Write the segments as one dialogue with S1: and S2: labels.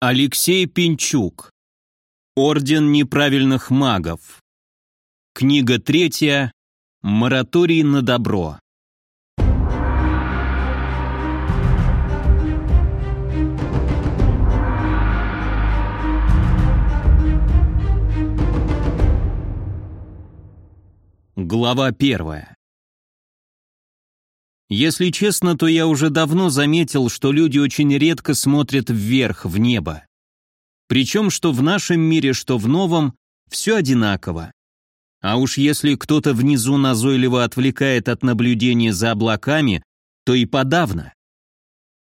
S1: Алексей Пинчук. Орден неправильных магов. Книга третья. Мораторий на добро. Глава первая. Если честно, то я уже давно заметил, что люди очень редко смотрят вверх, в небо. Причем, что в нашем мире, что в новом, все одинаково. А уж если кто-то внизу назойливо отвлекает от наблюдения за облаками, то и подавно.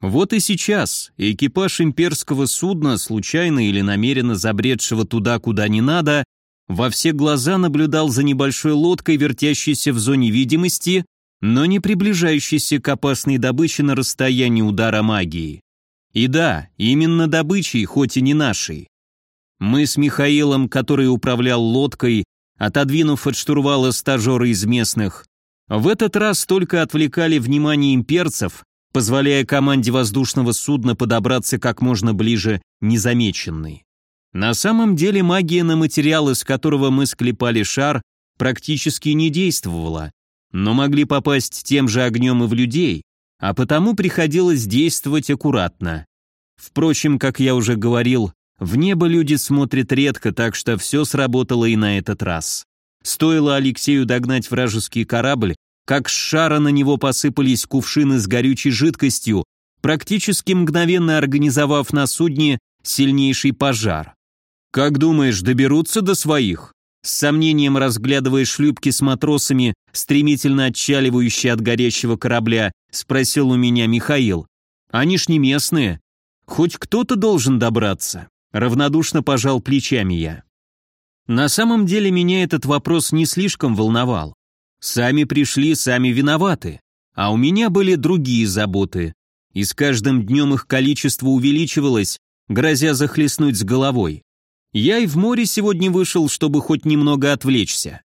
S1: Вот и сейчас экипаж имперского судна, случайно или намеренно забредшего туда, куда не надо, во все глаза наблюдал за небольшой лодкой, вертящейся в зоне видимости но не приближающийся к опасной добыче на расстоянии удара магии. И да, именно добычей, хоть и не нашей. Мы с Михаилом, который управлял лодкой, отодвинув от штурвала стажера из местных, в этот раз только отвлекали внимание имперцев, позволяя команде воздушного судна подобраться как можно ближе незамеченной. На самом деле магия на материал, из которого мы склепали шар, практически не действовала, но могли попасть тем же огнем и в людей, а потому приходилось действовать аккуратно. Впрочем, как я уже говорил, в небо люди смотрят редко, так что все сработало и на этот раз. Стоило Алексею догнать вражеский корабль, как с шара на него посыпались кувшины с горючей жидкостью, практически мгновенно организовав на судне сильнейший пожар. «Как думаешь, доберутся до своих?» С сомнением разглядывая шлюпки с матросами, стремительно отчаливающие от горящего корабля, спросил у меня Михаил. «Они ж не местные. Хоть кто-то должен добраться». Равнодушно пожал плечами я. На самом деле меня этот вопрос не слишком волновал. Сами пришли, сами виноваты. А у меня были другие заботы. И с каждым днем их количество увеличивалось, грозя захлестнуть с головой. Я и в море сегодня вышел, чтобы хоть немного отвлечься.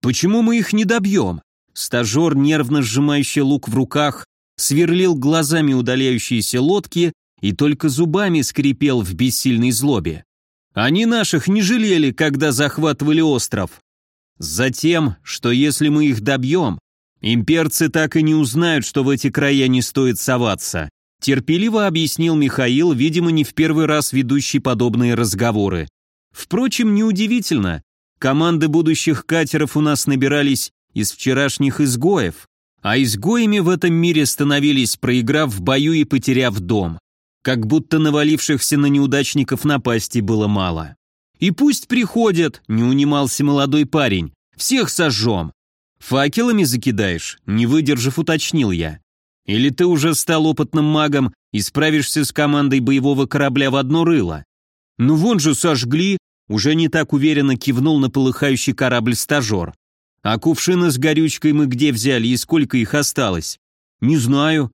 S1: Почему мы их не добьем? Стажер, нервно сжимающий лук в руках, сверлил глазами удаляющиеся лодки и только зубами скрипел в бессильной злобе. Они наших не жалели, когда захватывали остров. Затем, что если мы их добьем, имперцы так и не узнают, что в эти края не стоит соваться. Терпеливо объяснил Михаил, видимо, не в первый раз ведущий подобные разговоры. Впрочем, неудивительно. Команды будущих катеров у нас набирались из вчерашних изгоев, а изгоями в этом мире становились, проиграв в бою и потеряв дом. Как будто навалившихся на неудачников напасти было мало. «И пусть приходят», — не унимался молодой парень, — «всех сожжем». «Факелами закидаешь?» — не выдержав, уточнил я. «Или ты уже стал опытным магом и справишься с командой боевого корабля в одно рыло?» «Ну вон же сожгли!» Уже не так уверенно кивнул на полыхающий корабль стажер. «А кувшины с горючкой мы где взяли и сколько их осталось?» «Не знаю».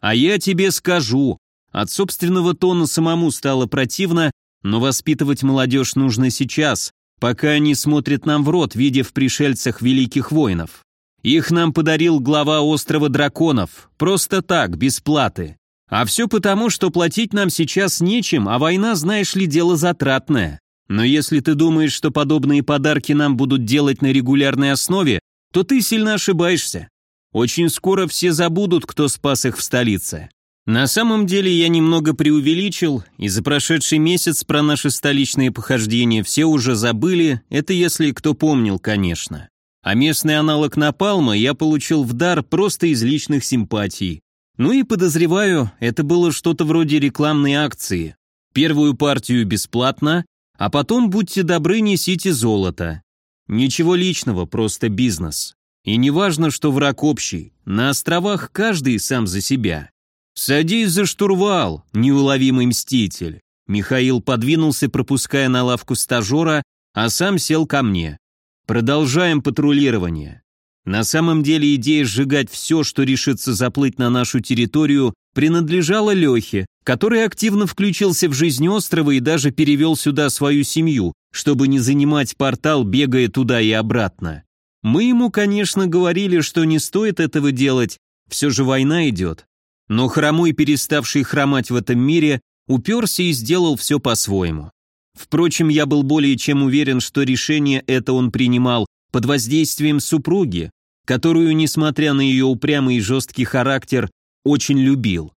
S1: «А я тебе скажу». От собственного тона самому стало противно, но воспитывать молодежь нужно сейчас, пока они смотрят нам в рот, видя в пришельцах великих воинов. Их нам подарил глава острова драконов, просто так, без платы. А все потому, что платить нам сейчас нечем, а война, знаешь ли, дело затратное. Но если ты думаешь, что подобные подарки нам будут делать на регулярной основе, то ты сильно ошибаешься. Очень скоро все забудут, кто спас их в столице. На самом деле я немного преувеличил, и за прошедший месяц про наши столичные похождения все уже забыли, это если кто помнил, конечно. А местный аналог Напалма я получил в дар просто из личных симпатий. Ну и подозреваю, это было что-то вроде рекламной акции. Первую партию бесплатно, а потом, будьте добры, несите золото. Ничего личного, просто бизнес. И не важно, что враг общий, на островах каждый сам за себя. «Садись за штурвал, неуловимый мститель!» Михаил подвинулся, пропуская на лавку стажера, а сам сел ко мне. «Продолжаем патрулирование. На самом деле идея сжигать все, что решится заплыть на нашу территорию, принадлежала Лехе, который активно включился в жизнь острова и даже перевел сюда свою семью, чтобы не занимать портал, бегая туда и обратно. Мы ему, конечно, говорили, что не стоит этого делать, все же война идет. Но хромой, переставший хромать в этом мире, уперся и сделал все по-своему. Впрочем, я был более чем уверен, что решение это он принимал под воздействием супруги, которую, несмотря на ее упрямый и жесткий характер, очень любил.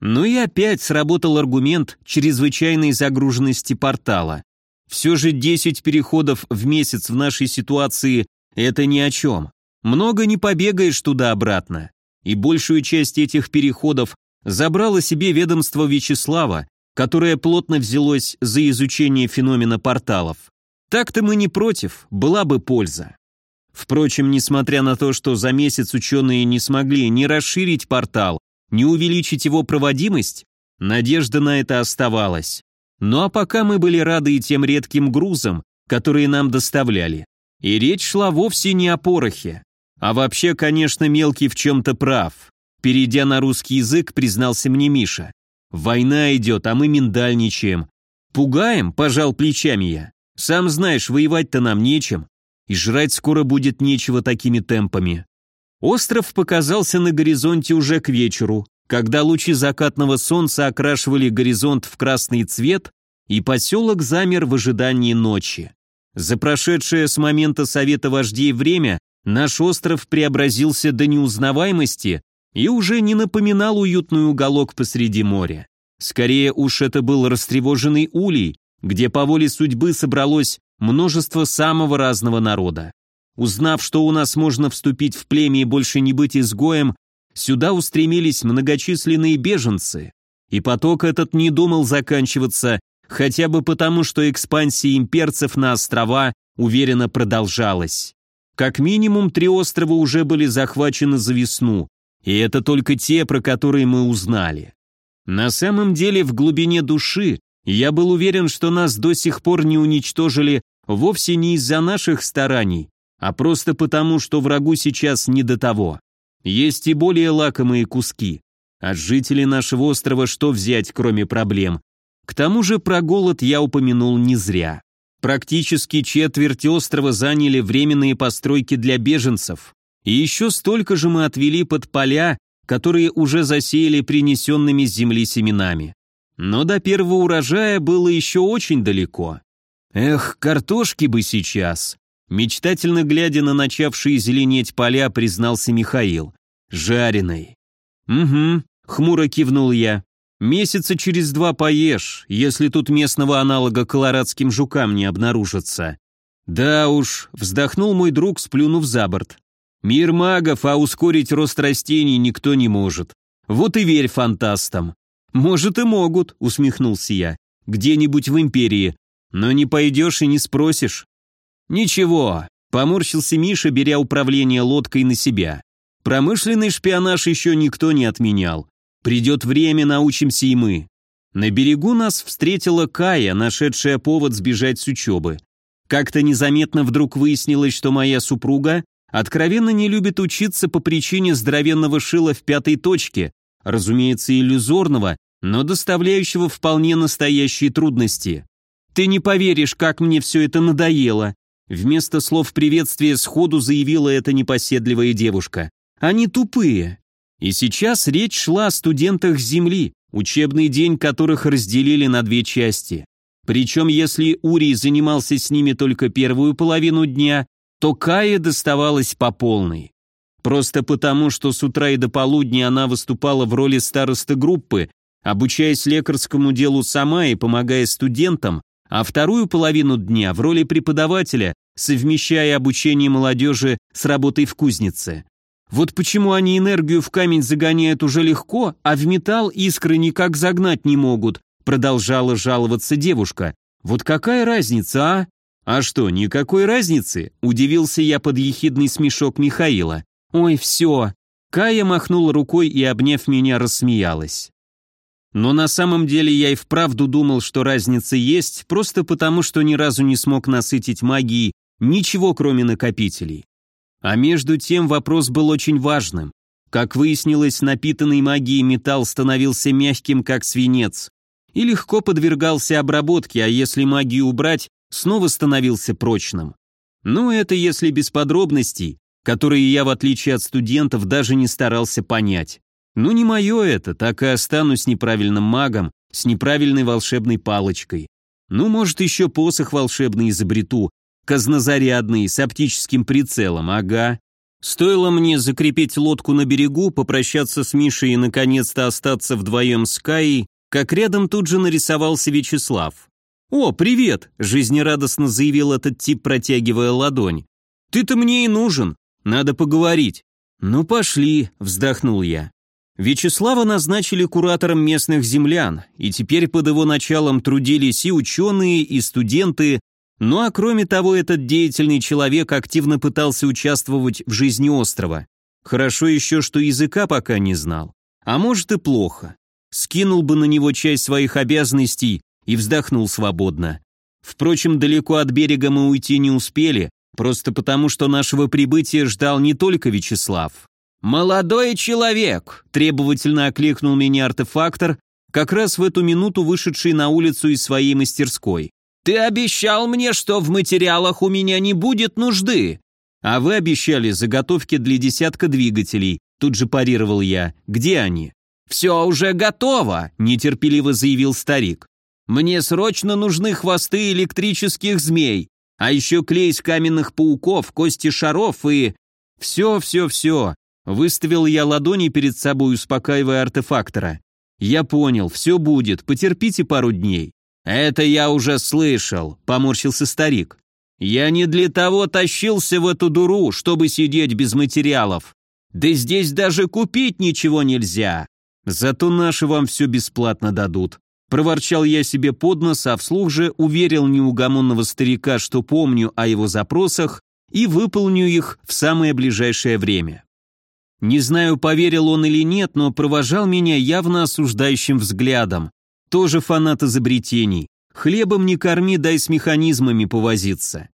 S1: Ну и опять сработал аргумент чрезвычайной загруженности портала. Все же 10 переходов в месяц в нашей ситуации – это ни о чем. Много не побегаешь туда-обратно. И большую часть этих переходов забрало себе ведомство Вячеслава, которое плотно взялось за изучение феномена порталов. Так-то мы не против, была бы польза. Впрочем, несмотря на то, что за месяц ученые не смогли ни расширить портал, ни увеличить его проводимость, надежда на это оставалась. Ну а пока мы были рады и тем редким грузам, которые нам доставляли. И речь шла вовсе не о порохе. А вообще, конечно, мелкий в чем-то прав. Перейдя на русский язык, признался мне Миша. Война идет, а мы миндальничаем. Пугаем, пожал плечами я. Сам знаешь, воевать-то нам нечем. И жрать скоро будет нечего такими темпами. Остров показался на горизонте уже к вечеру, когда лучи закатного солнца окрашивали горизонт в красный цвет, и поселок замер в ожидании ночи. За прошедшее с момента Совета вождей время наш остров преобразился до неузнаваемости и уже не напоминал уютный уголок посреди моря. Скорее уж это был растревоженный улей, где по воле судьбы собралось множество самого разного народа. Узнав, что у нас можно вступить в племя и больше не быть изгоем, сюда устремились многочисленные беженцы, и поток этот не думал заканчиваться, хотя бы потому, что экспансия имперцев на острова уверенно продолжалась. Как минимум три острова уже были захвачены за весну, и это только те, про которые мы узнали. На самом деле, в глубине души я был уверен, что нас до сих пор не уничтожили вовсе не из-за наших стараний, а просто потому, что врагу сейчас не до того. Есть и более лакомые куски. От жителей нашего острова что взять, кроме проблем? К тому же про голод я упомянул не зря. Практически четверть острова заняли временные постройки для беженцев, и еще столько же мы отвели под поля, которые уже засеяли принесенными с земли семенами. Но до первого урожая было еще очень далеко. Эх, картошки бы сейчас. Мечтательно глядя на начавшие зеленеть поля, признался Михаил. Жареной. Угу, хмуро кивнул я. Месяца через два поешь, если тут местного аналога колорадским жукам не обнаружится. Да уж, вздохнул мой друг, сплюнув за борт. Мир магов, а ускорить рост растений никто не может. Вот и верь фантастам. Может и могут, усмехнулся я. Где-нибудь в империи. Но не пойдешь и не спросишь. «Ничего», — поморщился Миша, беря управление лодкой на себя. «Промышленный шпионаж еще никто не отменял. Придет время, научимся и мы». На берегу нас встретила Кая, нашедшая повод сбежать с учебы. Как-то незаметно вдруг выяснилось, что моя супруга откровенно не любит учиться по причине здоровенного шила в пятой точке, разумеется, иллюзорного, но доставляющего вполне настоящие трудности. «Ты не поверишь, как мне все это надоело», Вместо слов приветствия сходу заявила эта непоседливая девушка. «Они тупые». И сейчас речь шла о студентах Земли, учебный день которых разделили на две части. Причем если Урий занимался с ними только первую половину дня, то Кае доставалось по полной. Просто потому, что с утра и до полудня она выступала в роли старосты группы, обучаясь лекарскому делу сама и помогая студентам, а вторую половину дня в роли преподавателя, совмещая обучение молодежи с работой в кузнице. Вот почему они энергию в камень загоняют уже легко, а в металл искры никак загнать не могут, продолжала жаловаться девушка. Вот какая разница, а? А что, никакой разницы? Удивился я под ехидный смешок Михаила. Ой, все. Кая махнула рукой и, обняв меня, рассмеялась. Но на самом деле я и вправду думал, что разница есть, просто потому, что ни разу не смог насытить магией ничего, кроме накопителей. А между тем вопрос был очень важным. Как выяснилось, напитанный магией металл становился мягким, как свинец, и легко подвергался обработке, а если магию убрать, снова становился прочным. Ну, это если без подробностей, которые я, в отличие от студентов, даже не старался понять. Ну не мое это, так и останусь неправильным магом с неправильной волшебной палочкой. Ну, может, еще посох волшебный изобрету, казнозарядный, с оптическим прицелом, ага. Стоило мне закрепить лодку на берегу, попрощаться с Мишей и наконец-то остаться вдвоем с Каей, как рядом тут же нарисовался Вячеслав. «О, привет!» – жизнерадостно заявил этот тип, протягивая ладонь. «Ты-то мне и нужен. Надо поговорить». «Ну, пошли», – вздохнул я. Вячеслава назначили куратором местных землян, и теперь под его началом трудились и ученые, и студенты, ну а кроме того, этот деятельный человек активно пытался участвовать в жизни острова. Хорошо еще, что языка пока не знал. А может и плохо. Скинул бы на него часть своих обязанностей и вздохнул свободно. Впрочем, далеко от берега мы уйти не успели, просто потому, что нашего прибытия ждал не только Вячеслав. «Молодой человек!» – требовательно окликнул меня артефактор, как раз в эту минуту вышедший на улицу из своей мастерской. «Ты обещал мне, что в материалах у меня не будет нужды!» «А вы обещали заготовки для десятка двигателей», тут же парировал я. «Где они?» «Все уже готово», – нетерпеливо заявил старик. «Мне срочно нужны хвосты электрических змей, а еще клей из каменных пауков, кости шаров и...» «Все, все, все», Выставил я ладони перед собой, успокаивая артефактора. «Я понял, все будет, потерпите пару дней». «Это я уже слышал», — поморщился старик. «Я не для того тащился в эту дуру, чтобы сидеть без материалов. Да здесь даже купить ничего нельзя. Зато наши вам все бесплатно дадут». Проворчал я себе под нос, а вслух же уверил неугомонного старика, что помню о его запросах и выполню их в самое ближайшее время. Не знаю, поверил он или нет, но провожал меня явно осуждающим взглядом. Тоже фанат изобретений. Хлебом не корми, дай с механизмами повозиться.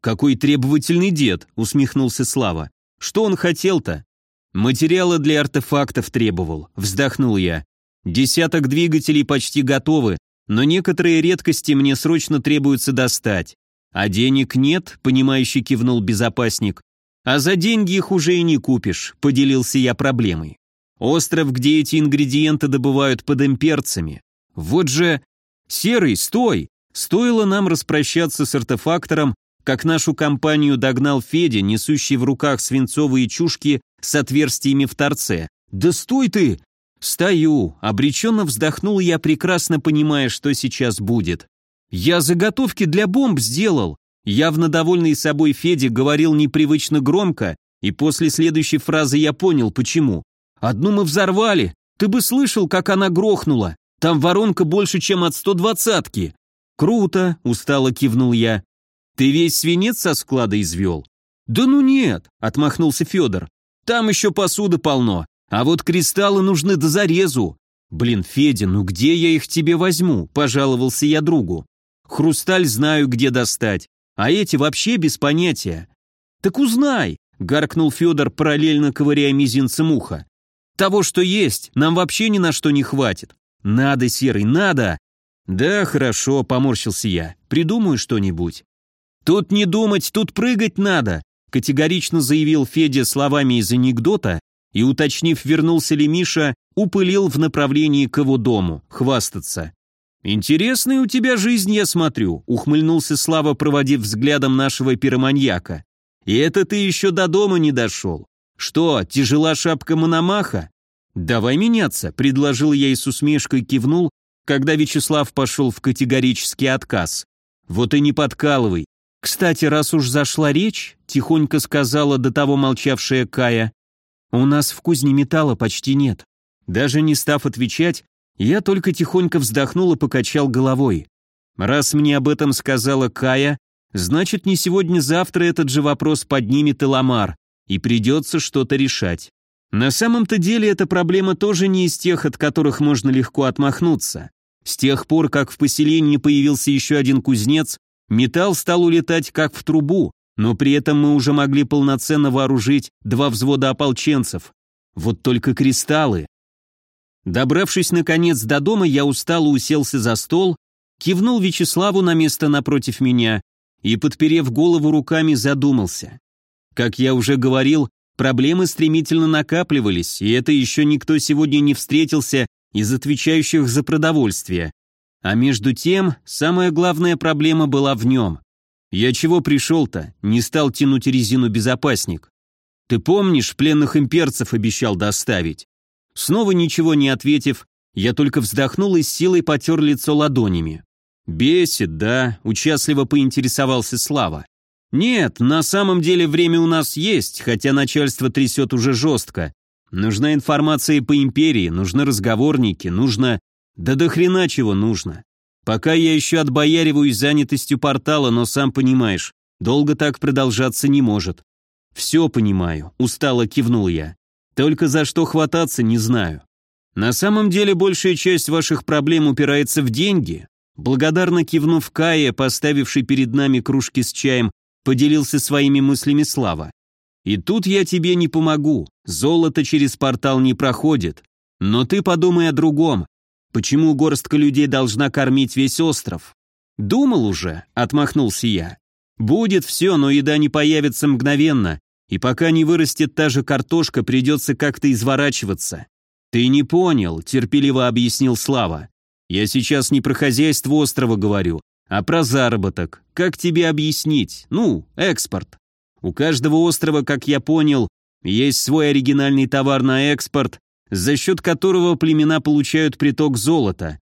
S1: Какой требовательный дед, усмехнулся Слава. Что он хотел-то? Материалы для артефактов требовал, вздохнул я. Десяток двигателей почти готовы, но некоторые редкости мне срочно требуется достать. А денег нет, понимающий кивнул безопасник. А за деньги их уже и не купишь, поделился я проблемой. Остров, где эти ингредиенты добывают под имперцами. Вот же... Серый, стой! Стоило нам распрощаться с артефактором, как нашу компанию догнал Федя, несущий в руках свинцовые чушки с отверстиями в торце. «Да стой ты!» «Стою!» — обреченно вздохнул я, прекрасно понимая, что сейчас будет. «Я заготовки для бомб сделал!» Явно довольный собой Федя говорил непривычно громко, и после следующей фразы я понял, почему. «Одну мы взорвали. Ты бы слышал, как она грохнула. Там воронка больше, чем от 120-ки». «Круто», — устало кивнул я. «Ты весь свинец со склада извел?» «Да ну нет», — отмахнулся Федор. «Там еще посуды полно, а вот кристаллы нужны до зарезу». «Блин, Федя, ну где я их тебе возьму?» – пожаловался я другу. «Хрусталь знаю, где достать а эти вообще без понятия. Так узнай, гаркнул Федор, параллельно ковыряя мизинцем уха. Того, что есть, нам вообще ни на что не хватит. Надо, Серый, надо. Да, хорошо, поморщился я. Придумаю что-нибудь. Тут не думать, тут прыгать надо, категорично заявил Федя словами из анекдота и, уточнив, вернулся ли Миша, упылил в направлении к его дому, хвастаться. «Интересная у тебя жизнь, я смотрю», — ухмыльнулся Слава, проводив взглядом нашего пироманьяка. «И это ты еще до дома не дошел. Что, тяжела шапка Мономаха?» «Давай меняться», — предложил я и с усмешкой кивнул, когда Вячеслав пошел в категорический отказ. «Вот и не подкалывай. Кстати, раз уж зашла речь», — тихонько сказала до того молчавшая Кая, «у нас в кузне металла почти нет». Даже не став отвечать, я только тихонько вздохнул и покачал головой. Раз мне об этом сказала Кая, значит, не сегодня-завтра этот же вопрос поднимет и Ламар, и придется что-то решать. На самом-то деле эта проблема тоже не из тех, от которых можно легко отмахнуться. С тех пор, как в поселении появился еще один кузнец, металл стал улетать как в трубу, но при этом мы уже могли полноценно вооружить два взвода ополченцев. Вот только кристаллы. Добравшись, наконец, до дома, я устало уселся за стол, кивнул Вячеславу на место напротив меня и, подперев голову руками, задумался. Как я уже говорил, Проблемы стремительно накапливались, и это еще никто сегодня не встретился из отвечающих за продовольствие. А между тем, самая главная проблема была в нем. Я чего пришел-то? Не стал тянуть резину безопасник. Ты помнишь, пленных имперцев обещал доставить? Снова ничего не ответив, я только вздохнул и с силой потер лицо ладонями. «Бесит, да?» – участливо поинтересовался Слава. «Нет, на самом деле время у нас есть, хотя начальство трясет уже жестко. Нужна информация по империи, нужны разговорники, нужно... Да до хрена чего нужно. Пока я еще отбояриваюсь занятостью портала, но сам понимаешь, долго так продолжаться не может. Все понимаю, устало кивнул я. Только за что хвататься, не знаю. На самом деле большая часть ваших проблем упирается в деньги. Благодарно кивнув Кае, поставивший перед нами кружки с чаем, поделился своими мыслями Слава. И тут я тебе не помогу. Золото через портал не проходит. Но ты подумай о другом. Почему горстка людей должна кормить весь остров? Думал уже, отмахнулся я. Будет все, но еда не появится мгновенно, и пока не вырастет та же картошка, придется как-то изворачиваться. Ты не понял, терпеливо объяснил Слава. Я сейчас не про хозяйство острова говорю, а про заработок. Как тебе объяснить? Ну, экспорт. У каждого острова, как я понял, есть свой оригинальный товар на экспорт, за счет которого племена получают приток золота.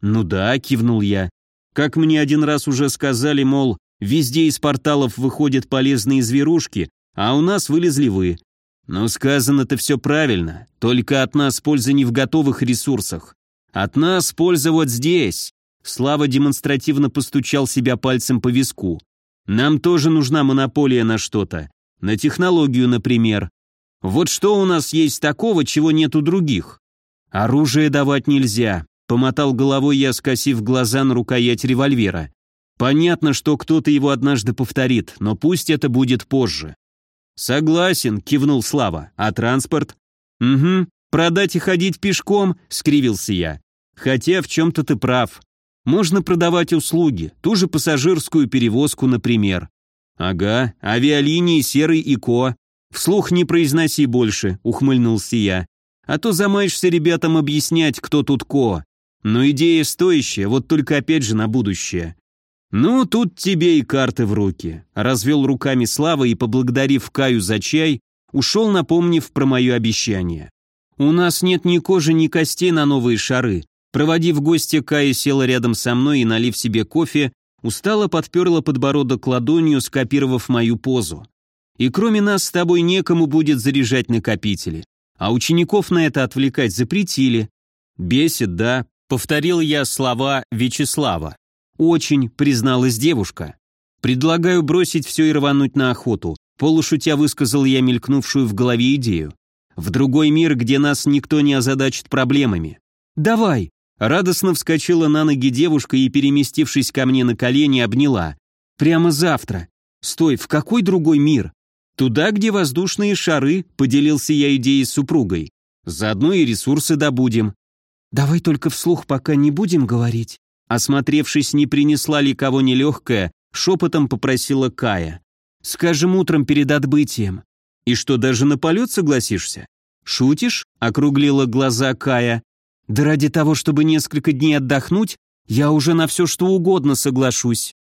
S1: Ну да, кивнул я. Как мне один раз уже сказали, мол, везде из порталов выходят полезные зверушки, а у нас вылезли вы. Но сказано-то все правильно, только от нас польза не в готовых ресурсах. От нас польза вот здесь. Слава демонстративно постучал себя пальцем по виску. Нам тоже нужна монополия на что-то. На технологию, например. Вот что у нас есть такого, чего нет у других? Оружие давать нельзя, помотал головой я, скосив глаза на рукоять револьвера. Понятно, что кто-то его однажды повторит, но пусть это будет позже. Согласен, кивнул Слава. А транспорт? Угу. Продать и ходить пешком, скривился я. Хотя в чем-то ты прав. Можно продавать услуги, ту же пассажирскую перевозку, например. Ага, авиалинии серый и ко. «Вслух не произноси больше», — ухмыльнулся я. «А то замаешься ребятам объяснять, кто тут ко. Но идея стоящая, вот только опять же на будущее». «Ну, тут тебе и карты в руки», — развел руками Слава и, поблагодарив Каю за чай, ушел, напомнив про мое обещание. «У нас нет ни кожи, ни костей на новые шары». Проводив гостя, Кая села рядом со мной и, налив себе кофе, устало подперла подбородок ладонью, скопировав мою позу. И кроме нас с тобой некому будет заряжать накопители. А учеников на это отвлекать запретили. Бесит, да, повторил я слова Вячеслава. Очень, призналась девушка. Предлагаю бросить все и рвануть на охоту. Полушутя высказал я мелькнувшую в голове идею. В другой мир, где нас никто не озадачит проблемами. Давай! Радостно вскочила на ноги девушка и, переместившись ко мне на колени, обняла. Прямо завтра. Стой, в какой другой мир? Туда, где воздушные шары, поделился я идеей с супругой. Заодно и ресурсы добудем. Давай только вслух пока не будем говорить. Осмотревшись, не принесла ли кого нелегкая, шепотом попросила Кая. Скажем утром перед отбытием. И что, даже на полет согласишься? Шутишь? Округлила глаза Кая. Да ради того, чтобы несколько дней отдохнуть, я уже на все что угодно соглашусь.